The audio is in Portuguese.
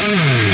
Música